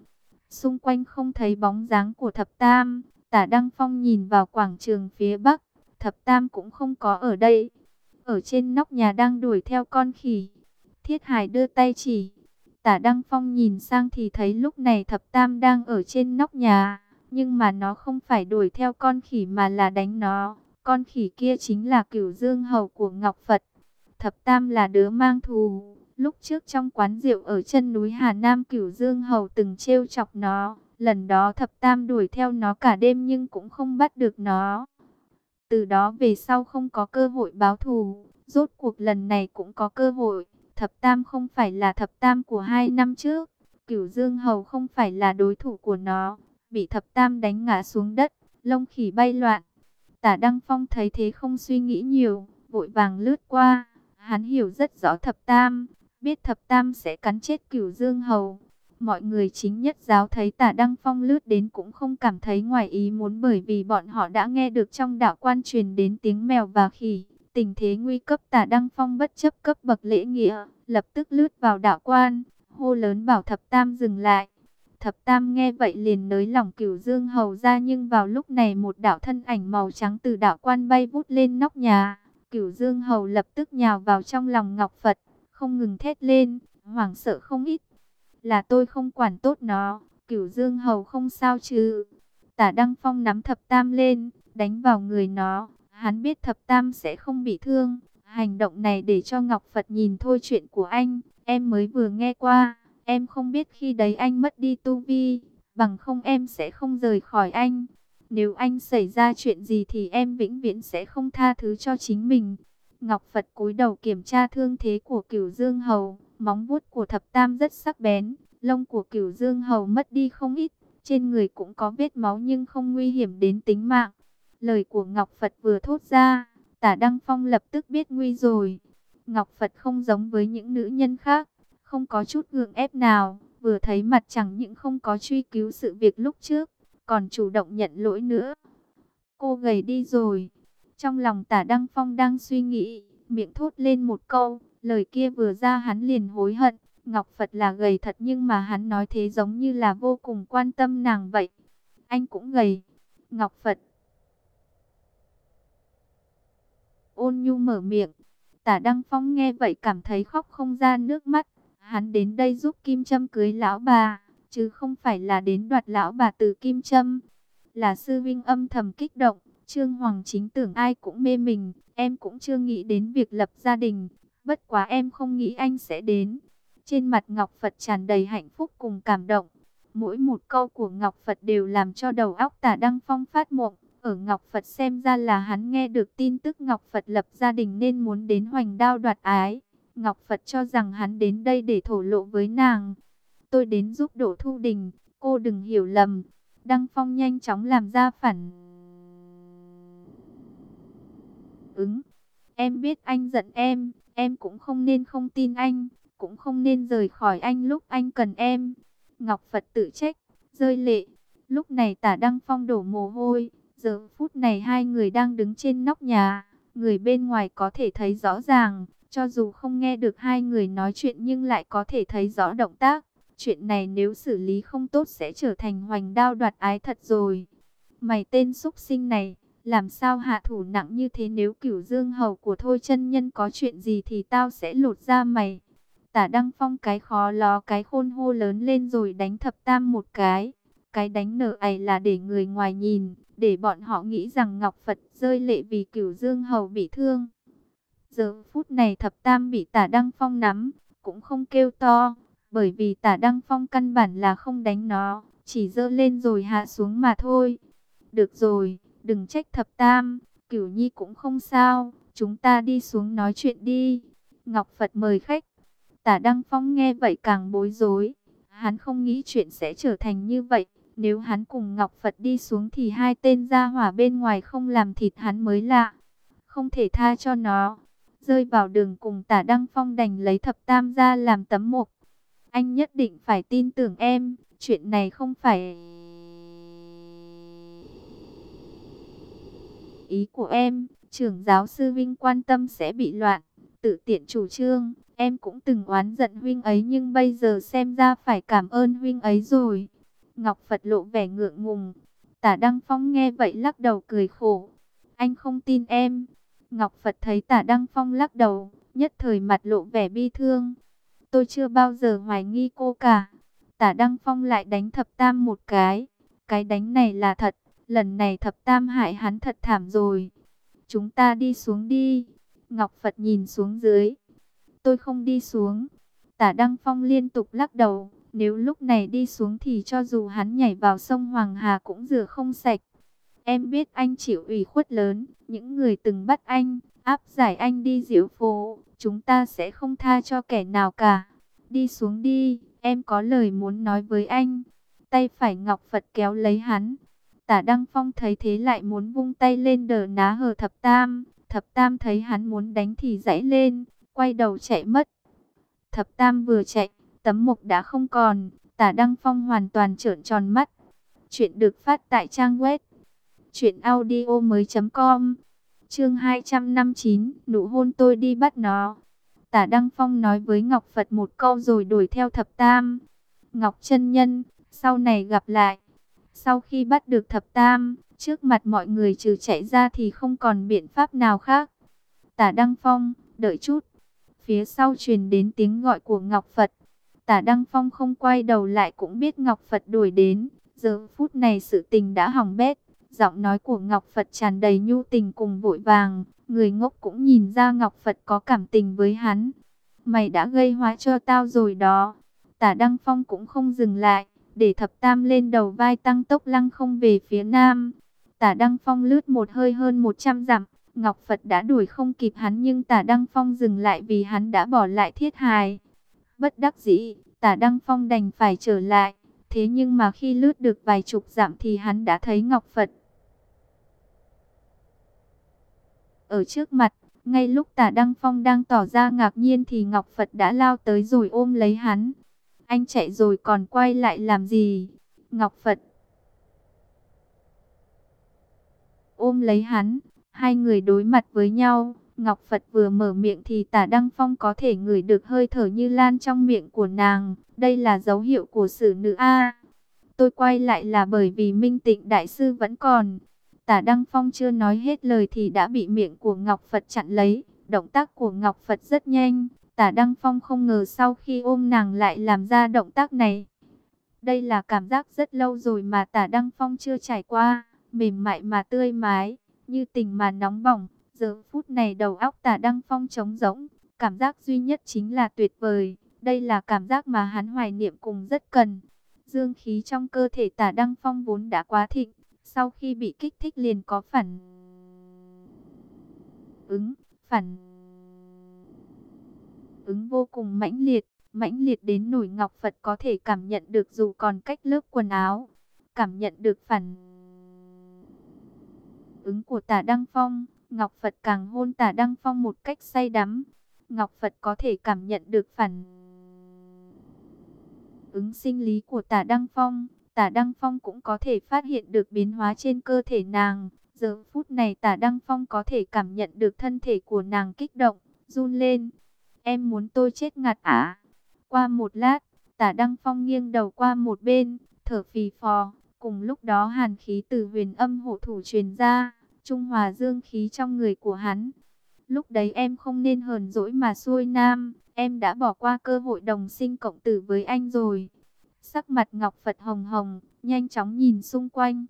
Xung quanh không thấy bóng dáng của thập tam. Tả Đăng Phong nhìn vào quảng trường phía bắc. Thập tam cũng không có ở đây. Ở trên nóc nhà đang đuổi theo con khỉ. Thiết Hải đưa tay chỉ. Tả Đăng Phong nhìn sang thì thấy lúc này thập tam đang ở trên nóc nhà. Nhưng mà nó không phải đuổi theo con khỉ mà là đánh nó. Con khỉ kia chính là cửu dương hầu của Ngọc Phật. Thập tam là đứa mang thù. Lúc trước trong quán rượu ở chân núi Hà Nam cửu dương hầu từng trêu chọc nó. Lần đó thập tam đuổi theo nó cả đêm nhưng cũng không bắt được nó. Từ đó về sau không có cơ hội báo thù, rốt cuộc lần này cũng có cơ hội. Thập Tam không phải là thập Tam của hai năm trước, Cửu Dương Hầu không phải là đối thủ của nó, bị thập Tam đánh ngã xuống đất, lông khỉ bay loạn. Tả Đăng Phong thấy thế không suy nghĩ nhiều, vội vàng lướt qua. Hắn hiểu rất rõ thập Tam, biết thập Tam sẽ cắn chết Cửu Dương Hầu. Mọi người chính nhất giáo thấy tả Đăng Phong lướt đến cũng không cảm thấy ngoài ý muốn bởi vì bọn họ đã nghe được trong đạo quan truyền đến tiếng mèo và khỉ. Tình thế nguy cấp tả Đăng Phong bất chấp cấp bậc lễ nghĩa, lập tức lướt vào đạo quan, hô lớn bảo thập tam dừng lại. Thập tam nghe vậy liền nới lỏng cửu dương hầu ra nhưng vào lúc này một đạo thân ảnh màu trắng từ đạo quan bay vút lên nóc nhà. Cửu dương hầu lập tức nhào vào trong lòng ngọc Phật, không ngừng thét lên, hoảng sợ không ít là tôi không quản tốt nó, cửu dương hầu không sao chứ. Tả Đăng Phong nắm thập tam lên, đánh vào người nó, hắn biết thập tam sẽ không bị thương. Hành động này để cho Ngọc Phật nhìn thôi chuyện của anh, em mới vừa nghe qua, em không biết khi đấy anh mất đi tu vi, bằng không em sẽ không rời khỏi anh. Nếu anh xảy ra chuyện gì thì em vĩnh viễn sẽ không tha thứ cho chính mình. Ngọc Phật cúi đầu kiểm tra thương thế của cửu Dương Hầu, Móng vuốt của thập tam rất sắc bén, lông của cửu dương hầu mất đi không ít, trên người cũng có vết máu nhưng không nguy hiểm đến tính mạng. Lời của Ngọc Phật vừa thốt ra, tả Đăng Phong lập tức biết nguy rồi. Ngọc Phật không giống với những nữ nhân khác, không có chút gượng ép nào, vừa thấy mặt chẳng những không có truy cứu sự việc lúc trước, còn chủ động nhận lỗi nữa. Cô gầy đi rồi. Trong lòng tả Đăng Phong đang suy nghĩ, miệng thốt lên một câu, Lời kia vừa ra hắn liền hối hận. Ngọc Phật là gầy thật nhưng mà hắn nói thế giống như là vô cùng quan tâm nàng vậy. Anh cũng gầy. Ngọc Phật. Ôn nhu mở miệng. Tả Đăng Phong nghe vậy cảm thấy khóc không ra nước mắt. Hắn đến đây giúp Kim Trâm cưới lão bà. Chứ không phải là đến đoạt lão bà từ Kim Trâm. Là sư vinh âm thầm kích động. Trương Hoàng chính tưởng ai cũng mê mình. Em cũng chưa nghĩ đến việc lập gia đình. Bất quá em không nghĩ anh sẽ đến. Trên mặt Ngọc Phật tràn đầy hạnh phúc cùng cảm động. Mỗi một câu của Ngọc Phật đều làm cho đầu óc tả Đăng Phong phát mộng. Ở Ngọc Phật xem ra là hắn nghe được tin tức Ngọc Phật lập gia đình nên muốn đến hoành đao đoạt ái. Ngọc Phật cho rằng hắn đến đây để thổ lộ với nàng. Tôi đến giúp đổ thu đình, cô đừng hiểu lầm. Đăng Phong nhanh chóng làm ra phản ứng. Em biết anh giận em, Em cũng không nên không tin anh, cũng không nên rời khỏi anh lúc anh cần em. Ngọc Phật tự trách, rơi lệ. Lúc này tả Đăng Phong đổ mồ hôi. Giờ phút này hai người đang đứng trên nóc nhà. Người bên ngoài có thể thấy rõ ràng. Cho dù không nghe được hai người nói chuyện nhưng lại có thể thấy rõ động tác. Chuyện này nếu xử lý không tốt sẽ trở thành hoành đao đoạt ái thật rồi. Mày tên xúc sinh này, làm sao hạ thủ nặng như thế nếu cửu dương hầu của thôi chân nhân có chuyện gì thì tao sẽ lột ra mày. Tả Đăng Phong cái khó ló cái khôn hô lớn lên rồi đánh thập tam một cái. Cái đánh nở ấy là để người ngoài nhìn, để bọn họ nghĩ rằng Ngọc Phật rơi lệ vì cửu dương hầu bị thương. Giờ phút này thập tam bị tả Đăng Phong nắm, cũng không kêu to, bởi vì tả Đăng Phong căn bản là không đánh nó, chỉ dơ lên rồi hạ xuống mà thôi. Được rồi, đừng trách thập tam, cửu nhi cũng không sao, chúng ta đi xuống nói chuyện đi. Ngọc Phật mời khách. Tả Đăng Phong nghe vậy càng bối rối. Hắn không nghĩ chuyện sẽ trở thành như vậy. Nếu hắn cùng Ngọc Phật đi xuống thì hai tên gia hỏa bên ngoài không làm thịt hắn mới lạ. Không thể tha cho nó. Rơi vào đường cùng tả Đăng Phong đành lấy thập tam ra làm tấm mộc anh nhất định phải tin tưởng em. Chuyện này không phải... Ý của em, trưởng giáo sư Vinh quan tâm sẽ bị loạn. Tự tiện chủ trương, em cũng từng oán giận huynh ấy nhưng bây giờ xem ra phải cảm ơn huynh ấy rồi. Ngọc Phật lộ vẻ ngượng ngùng. Tả Đăng Phong nghe vậy lắc đầu cười khổ. Anh không tin em. Ngọc Phật thấy tả Đăng Phong lắc đầu, nhất thời mặt lộ vẻ bi thương. Tôi chưa bao giờ hoài nghi cô cả. Tả Đăng Phong lại đánh thập tam một cái. Cái đánh này là thật. Lần này thập tam hại hắn thật thảm rồi. Chúng ta đi xuống đi. Ngọc Phật nhìn xuống dưới. Tôi không đi xuống. Tả Đăng Phong liên tục lắc đầu. Nếu lúc này đi xuống thì cho dù hắn nhảy vào sông Hoàng Hà cũng rửa không sạch. Em biết anh chịu ủy khuất lớn. Những người từng bắt anh, áp giải anh đi diễu phố. Chúng ta sẽ không tha cho kẻ nào cả. Đi xuống đi, em có lời muốn nói với anh. Tay phải Ngọc Phật kéo lấy hắn. Tả Đăng Phong thấy thế lại muốn vung tay lên đờ ná hờ thập tam. Thập tam thấy hắn muốn đánh thì dãy lên, quay đầu chạy mất. Thập tam vừa chạy, tấm mục đã không còn, tả Đăng Phong hoàn toàn trợn tròn mắt. Chuyện được phát tại trang web chuyểnaudio.com Chương 259, nụ hôn tôi đi bắt nó. Tả Đăng Phong nói với Ngọc Phật một câu rồi đuổi theo thập tam. Ngọc chân Nhân, sau này gặp lại. Sau khi bắt được thập tam, trước mặt mọi người trừ chạy ra thì không còn biện pháp nào khác. Tả Đăng Phong, đợi chút. Phía sau truyền đến tiếng gọi của Ngọc Phật. Tả Đăng Phong không quay đầu lại cũng biết Ngọc Phật đuổi đến. Giờ phút này sự tình đã hỏng bét. Giọng nói của Ngọc Phật tràn đầy nhu tình cùng vội vàng. Người ngốc cũng nhìn ra Ngọc Phật có cảm tình với hắn. Mày đã gây hóa cho tao rồi đó. Tả Đăng Phong cũng không dừng lại để thập tam lên đầu vai tăng tốc lăng không về phía nam. Tả Đăng Phong lướt một hơi hơn 100 dặm, Ngọc Phật đã đuổi không kịp hắn nhưng Tả Đăng Phong dừng lại vì hắn đã bỏ lại thiết hài. Bất đắc dĩ, Tả Đăng Phong đành phải trở lại, thế nhưng mà khi lướt được vài chục dặm thì hắn đã thấy Ngọc Phật. Ở trước mặt, ngay lúc Tả Đăng Phong đang tỏ ra ngạc nhiên thì Ngọc Phật đã lao tới rồi ôm lấy hắn. Anh chạy rồi còn quay lại làm gì? Ngọc Phật ôm lấy hắn, hai người đối mặt với nhau. Ngọc Phật vừa mở miệng thì tả Đăng Phong có thể ngửi được hơi thở như lan trong miệng của nàng. Đây là dấu hiệu của sự nữ A. tôi quay lại là bởi vì Minh Tịnh Đại Sư vẫn còn. Tả Đăng Phong chưa nói hết lời thì đã bị miệng của Ngọc Phật chặn lấy. Động tác của Ngọc Phật rất nhanh. Tả Đăng Phong không ngờ sau khi ôm nàng lại làm ra động tác này. Đây là cảm giác rất lâu rồi mà tả Đăng Phong chưa trải qua mềm mại mà tươi mái, như tình mà nóng bỏng. Giờ phút này đầu óc tả Đăng Phong trống rỗng, cảm giác duy nhất chính là tuyệt vời. Đây là cảm giác mà hắn hoài niệm cùng rất cần. Dương khí trong cơ thể tả Đăng Phong vốn đã quá thịnh, sau khi bị kích thích liền có phản ứng, phản ứng vô cùng mãnh liệt, mãnh liệt đến nổi Ngọc Phật có thể cảm nhận được dù còn cách lớp quần áo, cảm nhận được phản ứng của tả Đăng Phong, Ngọc Phật càng hôn tả Đăng Phong một cách say đắm. Ngọc Phật có thể cảm nhận được phản ứng sinh lý của tả Đăng Phong. Tả Đăng Phong cũng có thể phát hiện được biến hóa trên cơ thể nàng. Giờ phút này tả Đăng Phong có thể cảm nhận được thân thể của nàng kích động, run lên. em muốn tôi chết ngạt à? Qua một lát, tả Đăng Phong nghiêng đầu qua một bên, thở phì phò. Cùng lúc đó hàn khí từ huyền âm hộ thủ truyền ra, trung hòa dương khí trong người của hắn. Lúc đấy em không nên hờn dỗi mà xuôi nam, em đã bỏ qua cơ hội đồng sinh cộng tử với anh rồi. Sắc mặt Ngọc Phật hồng hồng, nhanh chóng nhìn xung quanh.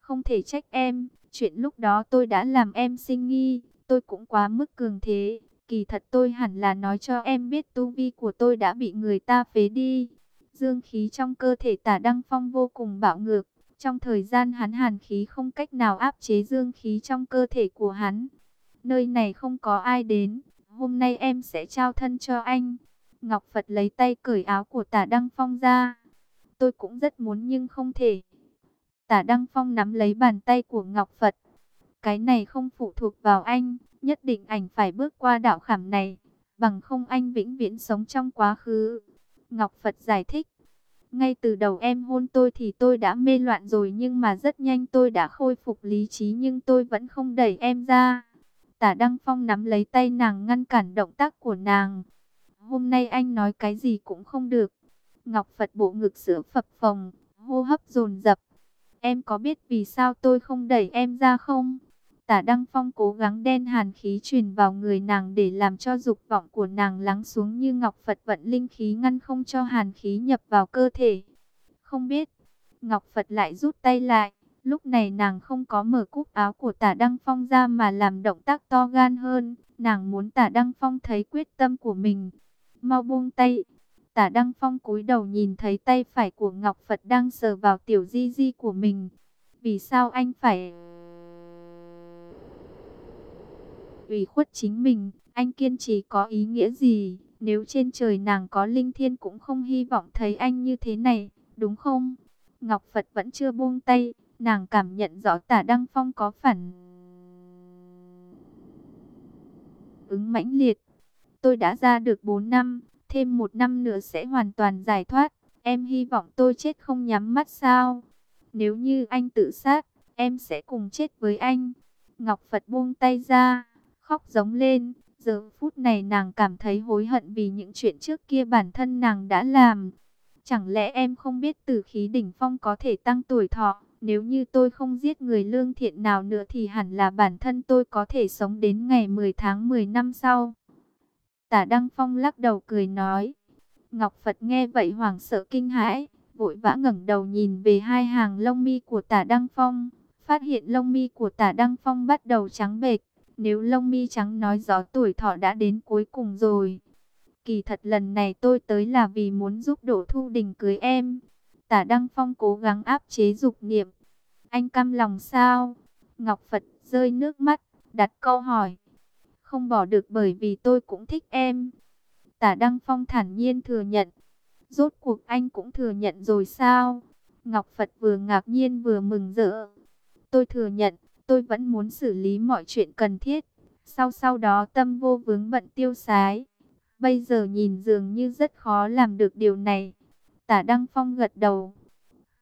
Không thể trách em, chuyện lúc đó tôi đã làm em sinh nghi, tôi cũng quá mức cường thế. Kỳ thật tôi hẳn là nói cho em biết tu vi của tôi đã bị người ta phế đi. Dương khí trong cơ thể tả Đăng Phong vô cùng bạo ngược. Trong thời gian hắn hàn khí không cách nào áp chế dương khí trong cơ thể của hắn. Nơi này không có ai đến, hôm nay em sẽ trao thân cho anh. Ngọc Phật lấy tay cởi áo của tả Đăng Phong ra. Tôi cũng rất muốn nhưng không thể. Tả Đăng Phong nắm lấy bàn tay của Ngọc Phật. Cái này không phụ thuộc vào anh, nhất định ảnh phải bước qua đạo khảm này, bằng không anh vĩnh viễn sống trong quá khứ. Ngọc Phật giải thích, ngay từ đầu em hôn tôi thì tôi đã mê loạn rồi nhưng mà rất nhanh tôi đã khôi phục lý trí nhưng tôi vẫn không đẩy em ra. Tả Đăng Phong nắm lấy tay nàng ngăn cản động tác của nàng. Hôm nay anh nói cái gì cũng không được. Ngọc Phật bộ ngực sữa phập phồng, hô hấp dồn dập. Em có biết vì sao tôi không đẩy em ra không? Tả Đăng Phong cố gắng đen hàn khí truyền vào người nàng để làm cho dục vọng của nàng lắng xuống như Ngọc Phật vận linh khí ngăn không cho hàn khí nhập vào cơ thể. Không biết, Ngọc Phật lại rút tay lại. Lúc này nàng không có mở cúc áo của tả Đăng Phong ra mà làm động tác to gan hơn. Nàng muốn tả Đăng Phong thấy quyết tâm của mình. Mau buông tay. Tả Đăng Phong cúi đầu nhìn thấy tay phải của Ngọc Phật đang sờ vào tiểu di di của mình. Vì sao anh phải ủy khuất chính mình, anh kiên trì có ý nghĩa gì? Nếu trên trời nàng có linh thiên cũng không hy vọng thấy anh như thế này, đúng không? Ngọc Phật vẫn chưa buông tay, nàng cảm nhận rõ tả Đăng Phong có phản ứng mãnh liệt. Tôi đã ra được 4 năm, thêm một năm nữa sẽ hoàn toàn giải thoát. Em hy vọng tôi chết không nhắm mắt sao? Nếu như anh tự sát, em sẽ cùng chết với anh. Ngọc Phật buông tay ra, khóc giống lên. Giờ phút này nàng cảm thấy hối hận vì những chuyện trước kia bản thân nàng đã làm. Chẳng lẽ em không biết tử khí đỉnh phong có thể tăng tuổi thọ? Nếu như tôi không giết người lương thiện nào nữa thì hẳn là bản thân tôi có thể sống đến ngày 10 tháng 10 năm sau. Tả Đăng Phong lắc đầu cười nói. Ngọc Phật nghe vậy hoảng sợ kinh hãi, vội vã ngẩng đầu nhìn về hai hàng lông mi của Tả Đăng Phong, phát hiện lông mi của Tả Đăng Phong bắt đầu trắng bệch, nếu lông mi trắng nói rõ tuổi thọ đã đến cuối cùng rồi. Kỳ thật lần này tôi tới là vì muốn giúp Đỗ Thu Đình cưới em. Tả Đăng Phong cố gắng áp chế dục niệm. Anh căm lòng sao? Ngọc Phật rơi nước mắt, đặt câu hỏi. Không bỏ được bởi vì tôi cũng thích em. Tả Đăng Phong thản nhiên thừa nhận. Rốt cuộc anh cũng thừa nhận rồi sao? Ngọc Phật vừa ngạc nhiên vừa mừng rỡ. Tôi thừa nhận, tôi vẫn muốn xử lý mọi chuyện cần thiết. Sau sau đó tâm vô vướng bận tiêu sái. Bây giờ nhìn dường như rất khó làm được điều này. Tả Đăng Phong gật đầu.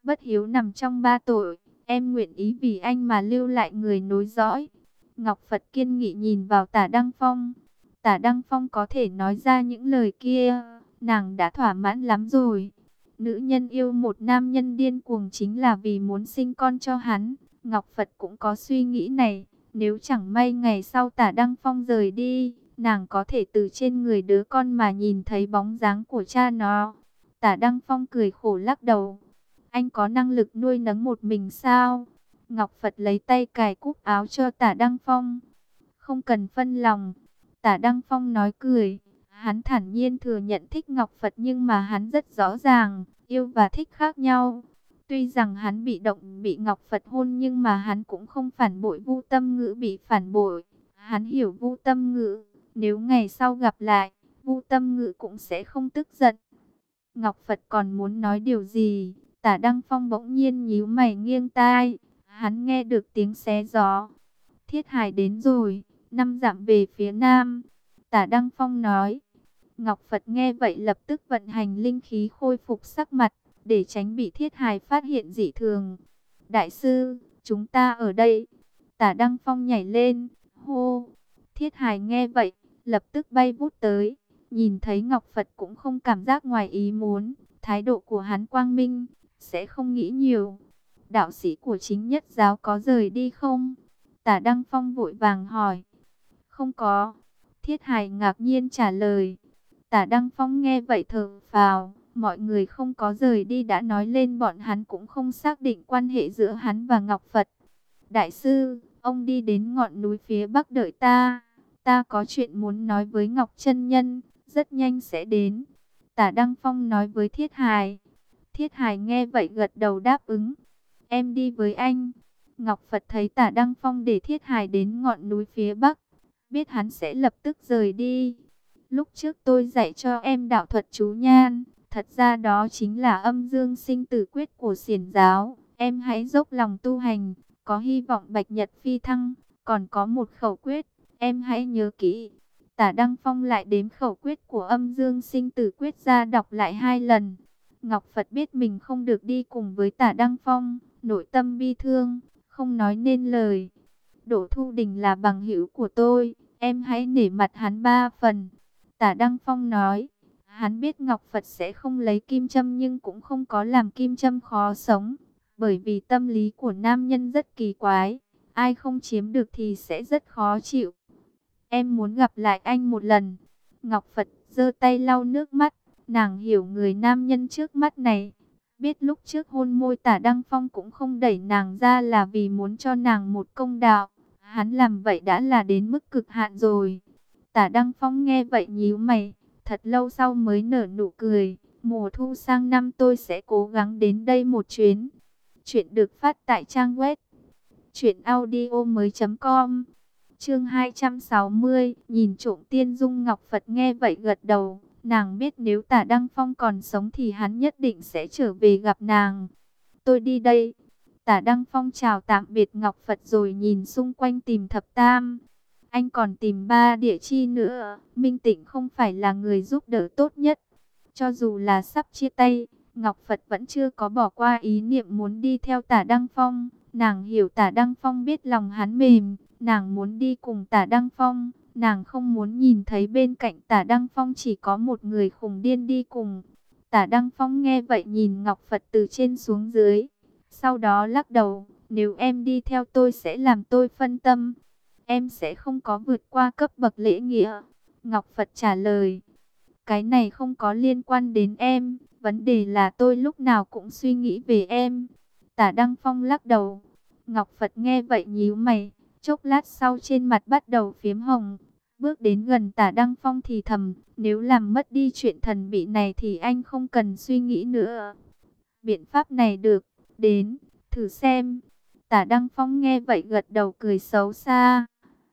Bất hiếu nằm trong ba tội. Em nguyện ý vì anh mà lưu lại người nối dõi. Ngọc Phật kiên nghị nhìn vào tả Đăng Phong. Tả Đăng Phong có thể nói ra những lời kia. Nàng đã thỏa mãn lắm rồi. Nữ nhân yêu một nam nhân điên cuồng chính là vì muốn sinh con cho hắn. Ngọc Phật cũng có suy nghĩ này. Nếu chẳng may ngày sau tả Đăng Phong rời đi, nàng có thể từ trên người đứa con mà nhìn thấy bóng dáng của cha nó. Tả Đăng Phong cười khổ lắc đầu. Anh có năng lực nuôi nấng một mình sao? Ngọc Phật lấy tay cài cúc áo cho tả Đăng Phong. Không cần phân lòng. Tả Đăng Phong nói cười. Hắn thản nhiên thừa nhận thích Ngọc Phật nhưng mà hắn rất rõ ràng, yêu và thích khác nhau. Tuy rằng hắn bị động bị Ngọc Phật hôn nhưng mà hắn cũng không phản bội Vu Tâm Ngữ bị phản bội. Hắn hiểu Vu Tâm Ngữ, nếu ngày sau gặp lại, Vu Tâm Ngữ cũng sẽ không tức giận. Ngọc Phật còn muốn nói điều gì? Tả Đăng Phong bỗng nhiên nhíu mày nghiêng tai, hắn nghe được tiếng xé gió. Thiết Hải đến rồi, năm dặm về phía nam. Tả Đăng Phong nói. Ngọc Phật nghe vậy lập tức vận hành linh khí khôi phục sắc mặt, để tránh bị Thiết Hải phát hiện dị thường. Đại sư, chúng ta ở đây. Tả Đăng Phong nhảy lên, hô. Thiết Hải nghe vậy, lập tức bay vút tới. Nhìn thấy Ngọc Phật cũng không cảm giác ngoài ý muốn, thái độ của hắn quang minh, sẽ không nghĩ nhiều. Đạo sĩ của chính nhất giáo có rời đi không? Tả Đăng Phong vội vàng hỏi. Không có. Thiết Hải ngạc nhiên trả lời. Tả Đăng Phong nghe vậy thở phào. Mọi người không có rời đi đã nói lên bọn hắn cũng không xác định quan hệ giữa hắn và Ngọc Phật. Đại sư, ông đi đến ngọn núi phía bắc đợi ta. Ta có chuyện muốn nói với Ngọc chân Nhân, rất nhanh sẽ đến. Tả Đăng Phong nói với Thiết Hải. Thiết Hải nghe vậy gật đầu đáp ứng. Em đi với anh. Ngọc Phật thấy tả Đăng Phong để Thiết hài đến ngọn núi phía bắc. Biết hắn sẽ lập tức rời đi. Lúc trước tôi dạy cho em đạo thuật chú nhan. Thật ra đó chính là âm dương sinh tử quyết của xiển giáo. Em hãy dốc lòng tu hành. Có hy vọng bạch nhật phi thăng. Còn có một khẩu quyết. Em hãy nhớ kỹ. Tả Đăng Phong lại đếm khẩu quyết của âm dương sinh tử quyết ra đọc lại hai lần. Ngọc Phật biết mình không được đi cùng với tả Đăng Phong, nội tâm bi thương, không nói nên lời. Đỗ Thu Đình là bằng hữu của tôi, em hãy nể mặt hắn ba phần. Tả Đăng Phong nói, hắn biết Ngọc Phật sẽ không lấy kim châm nhưng cũng không có làm kim châm khó sống. Bởi vì tâm lý của nam nhân rất kỳ quái, ai không chiếm được thì sẽ rất khó chịu. Em muốn gặp lại anh một lần. Ngọc Phật giơ tay lau nước mắt, nàng hiểu người nam nhân trước mắt này. Biết lúc trước hôn môi tả Đăng Phong cũng không đẩy nàng ra là vì muốn cho nàng một công đạo. Hắn làm vậy đã là đến mức cực hạn rồi. Tả Đăng Phong nghe vậy nhíu mày, thật lâu sau mới nở nụ cười. Mùa thu sang năm tôi sẽ cố gắng đến đây một chuyến. Chuyện được phát tại trang web chuyện audio mới.com Chương 260, nhìn trộm tiên dung Ngọc Phật nghe vậy gật đầu, nàng biết nếu tả Đăng Phong còn sống thì hắn nhất định sẽ trở về gặp nàng. Tôi đi đây. Tả Đăng Phong chào tạm biệt Ngọc Phật rồi nhìn xung quanh tìm thập tam. Anh còn tìm ba địa chi nữa, Minh Tịnh không phải là người giúp đỡ tốt nhất. Cho dù là sắp chia tay, Ngọc Phật vẫn chưa có bỏ qua ý niệm muốn đi theo tả Đăng Phong. Nàng hiểu tả Đăng Phong biết lòng hắn mềm, Nàng muốn đi cùng tả Đăng Phong, nàng không muốn nhìn thấy bên cạnh tả Đăng Phong chỉ có một người khùng điên đi cùng. Tả Đăng Phong nghe vậy nhìn Ngọc Phật từ trên xuống dưới, sau đó lắc đầu, nếu em đi theo tôi sẽ làm tôi phân tâm, em sẽ không có vượt qua cấp bậc lễ nghĩa. Ngọc Phật trả lời, cái này không có liên quan đến em, vấn đề là tôi lúc nào cũng suy nghĩ về em. Tả Đăng Phong lắc đầu, Ngọc Phật nghe vậy nhíu mày, Chốc lát sau trên mặt bắt đầu phiếm hồng. Bước đến gần tả Đăng Phong thì thầm, nếu làm mất đi chuyện thần bị này thì anh không cần suy nghĩ nữa. Biện pháp này được, đến, thử xem. Tả Đăng Phong nghe vậy gật đầu cười xấu xa.